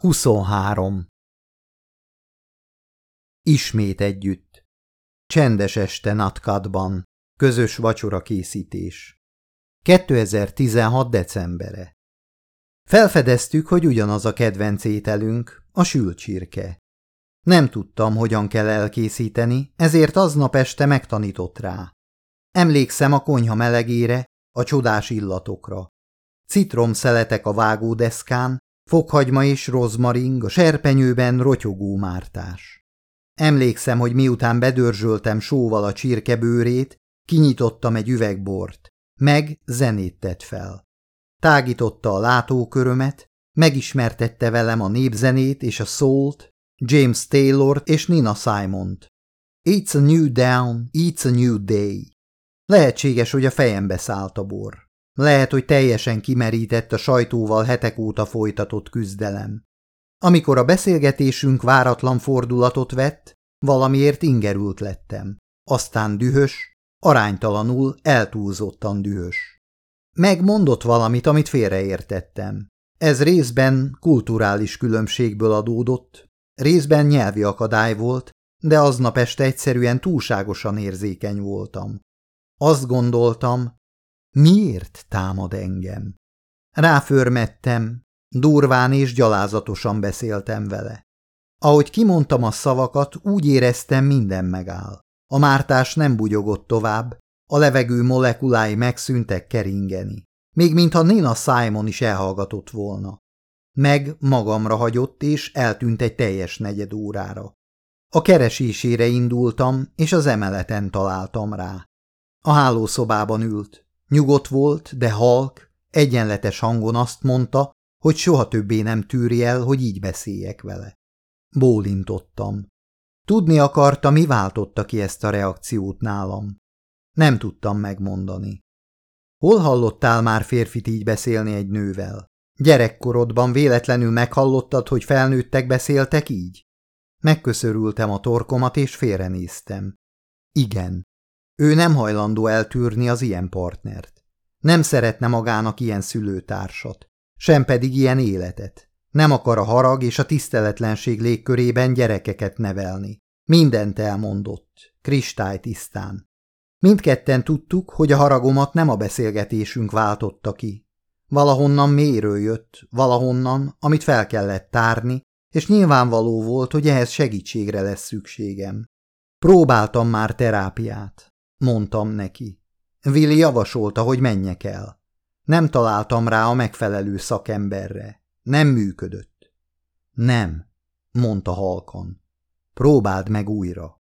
23. Ismét együtt. Csendes este Natkadban. Közös vacsora készítés. 2016. decembere. Felfedeztük, hogy ugyanaz a kedvenc ételünk, a sült csirke. Nem tudtam, hogyan kell elkészíteni, ezért aznap este megtanított rá. Emlékszem a konyha melegére, a csodás illatokra. Citromszeletek a vágódeszkán, Fokhagyma és rozmaring, a serpenyőben rotyogó mártás. Emlékszem, hogy miután bedörzsöltem sóval a csirkebőrét, kinyitottam egy üvegbort, meg zenét tett fel. Tágította a látókörömet, megismertette velem a népzenét és a szólt, James Taylor és Nina Simont. It's a new down, it's a new day. Lehetséges, hogy a fejembe szállt a bor. Lehet, hogy teljesen kimerített a sajtóval hetek óta folytatott küzdelem. Amikor a beszélgetésünk váratlan fordulatot vett, valamiért ingerült lettem. Aztán dühös, aránytalanul, eltúlzottan dühös. Megmondott valamit, amit félreértettem. Ez részben kulturális különbségből adódott, részben nyelvi akadály volt, de aznap este egyszerűen túlságosan érzékeny voltam. Azt gondoltam, Miért támad engem? Ráförmettem, durván és gyalázatosan beszéltem vele. Ahogy kimondtam a szavakat, úgy éreztem, minden megáll. A mártás nem bugyogott tovább, a levegő molekulái megszűntek keringeni. Még mintha Nina Simon is elhallgatott volna. Meg magamra hagyott, és eltűnt egy teljes negyed órára. A keresésére indultam, és az emeleten találtam rá. A hálószobában ült. Nyugodt volt, de halk, egyenletes hangon azt mondta, hogy soha többé nem tűri el, hogy így beszéljek vele. Bólintottam. Tudni akarta, mi váltotta ki ezt a reakciót nálam. Nem tudtam megmondani. Hol hallottál már férfit így beszélni egy nővel? Gyerekkorodban véletlenül meghallottad, hogy felnőttek beszéltek így? Megköszörültem a torkomat, és félrenéztem. Igen, ő nem hajlandó eltűrni az ilyen partnert. Nem szeretne magának ilyen szülőtársat, sem pedig ilyen életet. Nem akar a harag és a tiszteletlenség légkörében gyerekeket nevelni. Mindent elmondott, kristálytisztán. Mindketten tudtuk, hogy a haragomat nem a beszélgetésünk váltotta ki. Valahonnan mélyről jött, valahonnan, amit fel kellett tárni, és nyilvánvaló volt, hogy ehhez segítségre lesz szükségem. Próbáltam már terápiát, mondtam neki. Willi javasolta, hogy menjek el. Nem találtam rá a megfelelő szakemberre. Nem működött. Nem, mondta halkan. Próbáld meg újra.